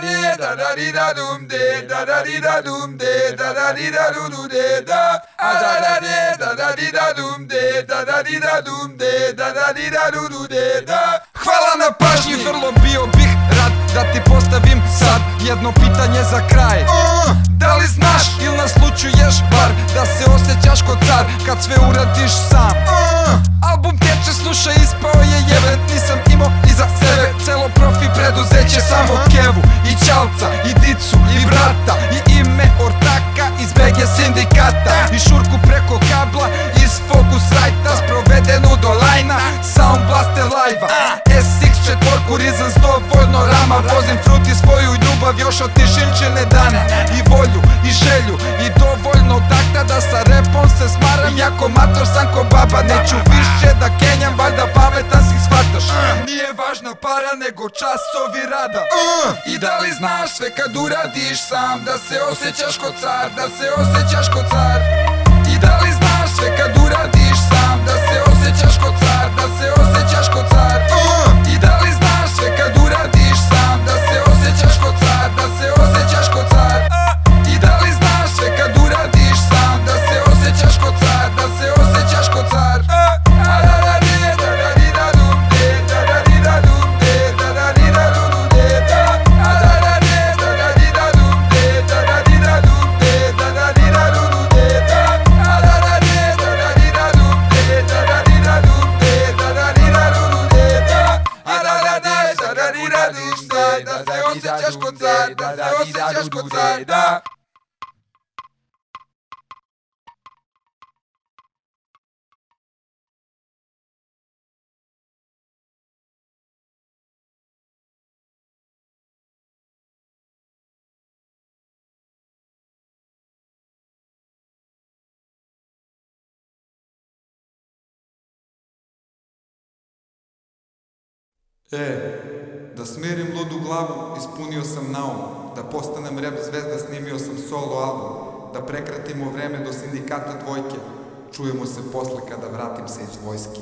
da de da da di da dum de da. Da di da dum de da da di da du du de da a da da de da da di da dum de da da di da dum de da da di da du du de da Hvala na pažnji, vrlo bio bih rad da ti postavim sad jedno pitanje za kraj. Da li znaš ili naslučuješ bar da se osjećaš kod car kad sve uradiš sam? Album teče, slušaj, ispao je jeben Nisam imao iza Ćalca i Dicu i ime ortaka iz BG sindikata. I šurku preko kabla iz Focus Rajta Sprovedenu do lajna, Sound Blaster live-a SX četvorku, Rizan dovoljno rama Vozim fruti svoju ljubav još od tišinčine dane. I volju i želju i dovoljno takta da sa repom se smaram Jako mator sam ko baba, neću više da kenjam važna para nego časovi rada. I da li znaš sve kad uradiš sam Da se osjećaš ko car, da se osjećaš ko car askotza da zeo zeitz askotza da. Eh. Da smirim ludu glavu, ispunio sam naum, da postanem rap zvezda, snimio sam solo album, da prekratimo vreme do sindikata dvojke, čujemo se posle kada vratim se iz vojske.